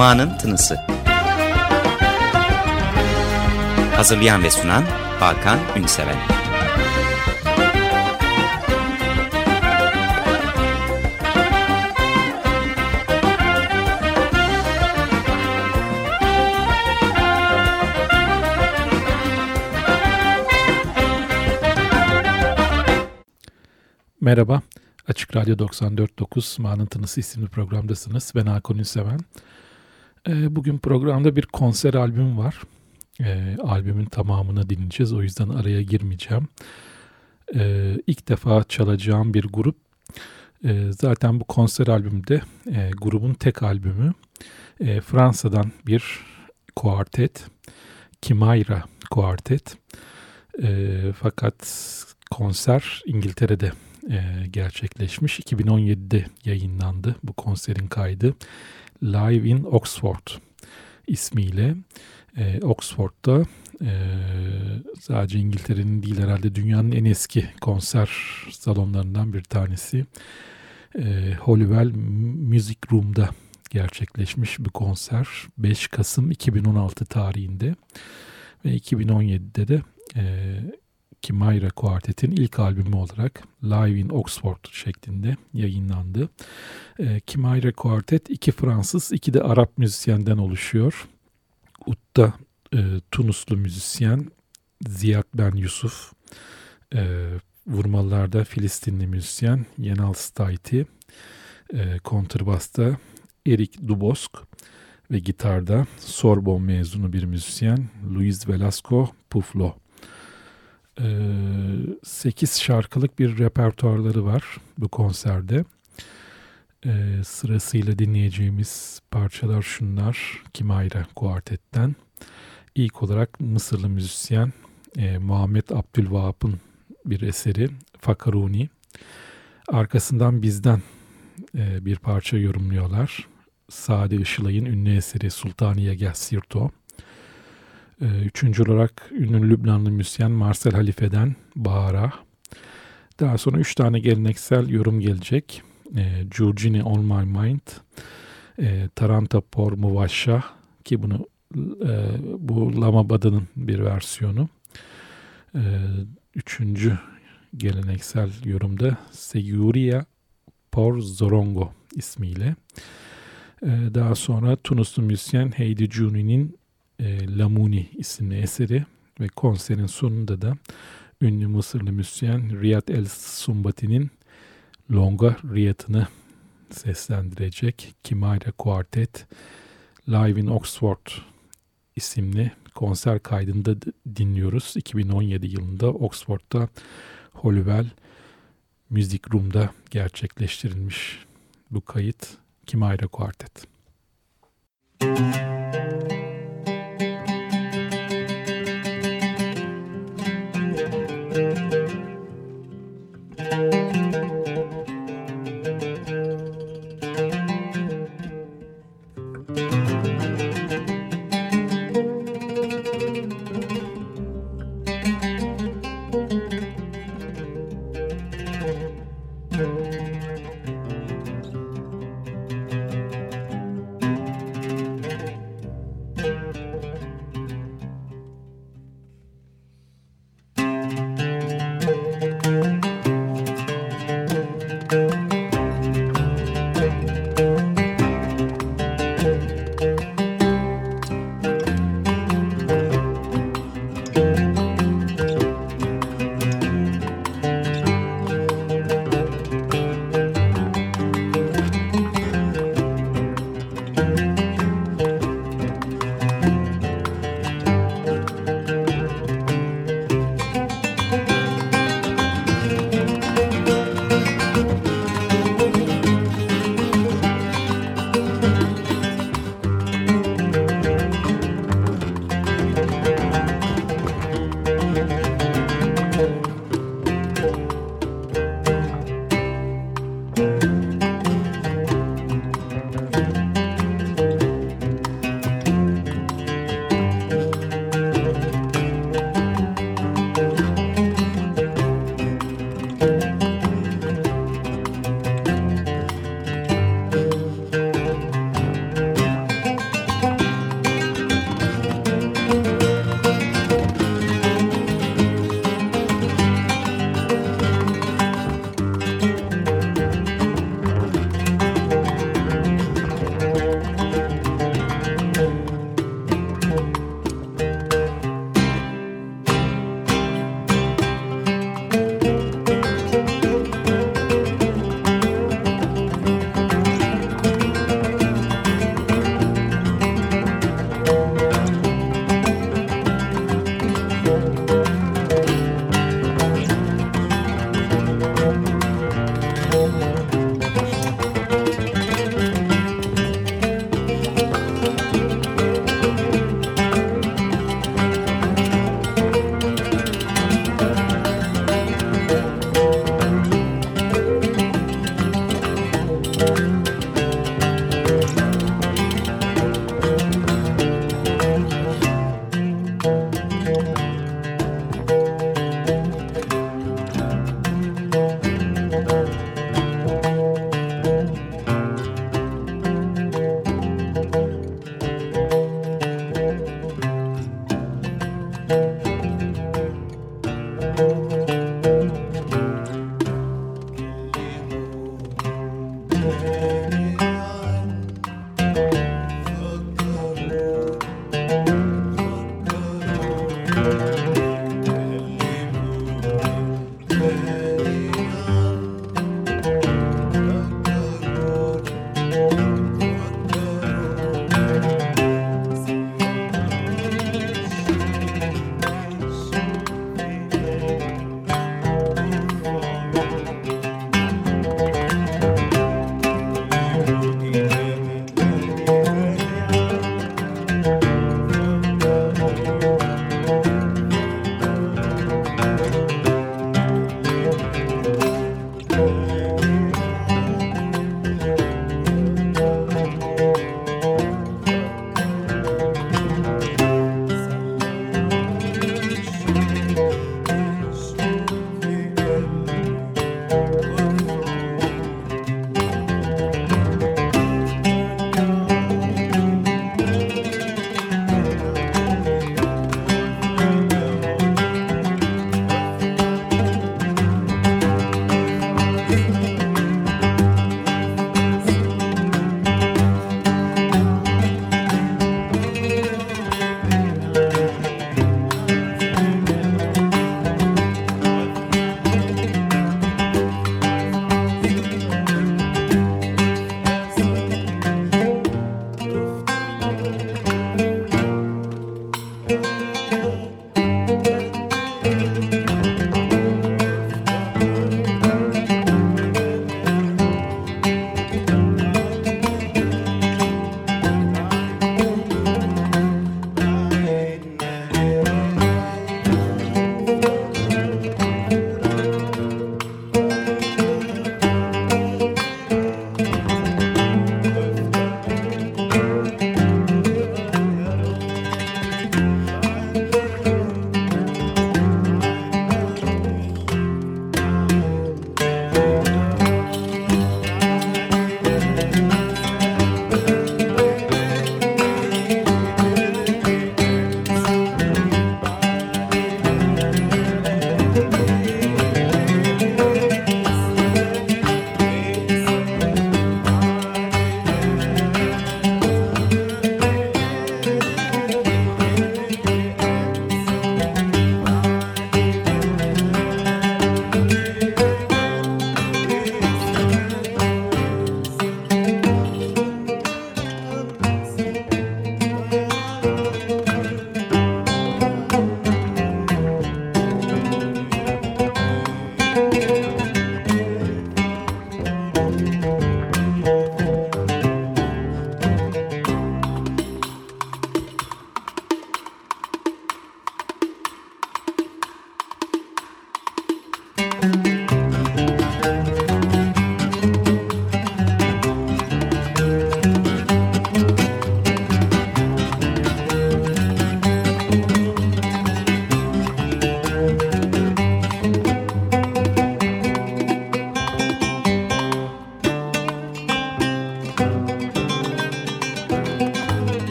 Ma'nın Tınısı. Hazırlayan ve sunan Hakan Ünseven. Merhaba, Açık Radyo 94.9 Ma'nın Tınısı isimli programdasınız. Ben Hakan Ünseven. Ee, bugün programda bir konser albüm var. Ee, albümün tamamını dinleyeceğiz. O yüzden araya girmeyeceğim. Ee, ilk defa çalacağım bir grup. Zaten bu konser albümde e, grubun tek albümü. E, Fransa'dan bir kuartet. Kimayra kuartet. E, fakat konser İngiltere'de e, gerçekleşmiş. 2017'de yayınlandı bu konserin kaydı. Live in Oxford ismiyle. E, Oxford'da e, sadece İngiltere'nin değil herhalde dünyanın en eski konser salonlarından bir tanesi. E, Holywell Music Room'da gerçekleşmiş bir konser 5 Kasım 2016 tarihinde ve 2017'de de e, Kimayra Kuartet'in ilk albümü olarak Live in Oxford şeklinde yayınlandı. E, Kimayra Kuartet iki Fransız, iki de Arap müzisyenden oluşuyor. Utta e, Tunuslu müzisyen Ziyad Ben Yusuf, e, vurmalarda Filistinli müzisyen Yenal Staiti, e, kontrbasta Erik Dubosk ve gitarda Sorbon mezunu bir müzisyen Luis Velasco Puflo. 8 ee, şarkılık bir repertuarları var bu konserde. Ee, sırasıyla dinleyeceğimiz parçalar şunlar. Kimayra Kuartet'ten. İlk olarak Mısırlı müzisyen e, Muhammed Abdülvahap'ın bir eseri Fakaruni. Arkasından bizden e, bir parça yorumluyorlar. Sade Işılay'ın ünlü eseri Sultaniye Gel Sirto. Ee, üçüncü olarak ünlü Lübnanlı müzisyen Marcel Halife'den Bahara. Daha sonra üç tane geleneksel yorum gelecek. E, Giorgini On My Mind, e, Taranta Por Muvasha ki bunu e, bu Lama Bada'nın bir versiyonu. Üçüncü geleneksel yorumda Seguria Por Zorongo ismiyle. Daha sonra Tunuslu müzisyen Heidi Juni'nin e, Lamuni isimli eseri ve konserin sonunda da ünlü Mısırlı müzisyen Riyad El Sumbati'nin Longa Riyad'ını seslendirecek Kimayra Quartet Live in Oxford isimli konser kaydında dinliyoruz. 2017 yılında Oxford'da Holywell Music Room'da gerçekleştirilmiş bu kayıt Kimayra Quartet. Müzik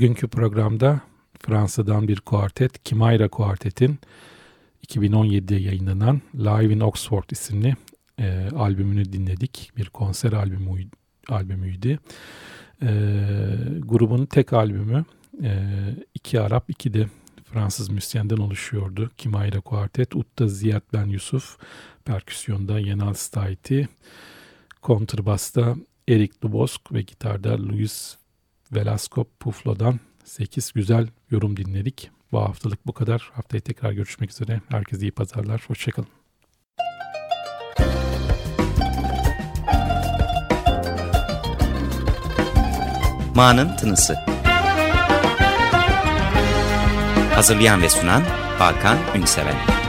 Bugünkü programda Fransa'dan bir kuartet, Kimayra Kuartet'in 2017'de yayınlanan Live in Oxford isimli e, albümünü dinledik. Bir konser albümü, albümüydü. E, grubun tek albümü e, iki Arap, iki de Fransız müzisyenden oluşuyordu. Kimayra Kuartet, Utta Ziyad Ben Yusuf, perküsyonda Yenal Staiti, kontrbasta Erik Dubosk ve gitarda Luis Velasco Puflo'dan 8 güzel yorum dinledik. Bu haftalık bu kadar. Haftaya tekrar görüşmek üzere. Herkese iyi pazarlar. Hoşçakalın. Ma'nın Tınısı Hazırlayan ve sunan Hakan Ünseven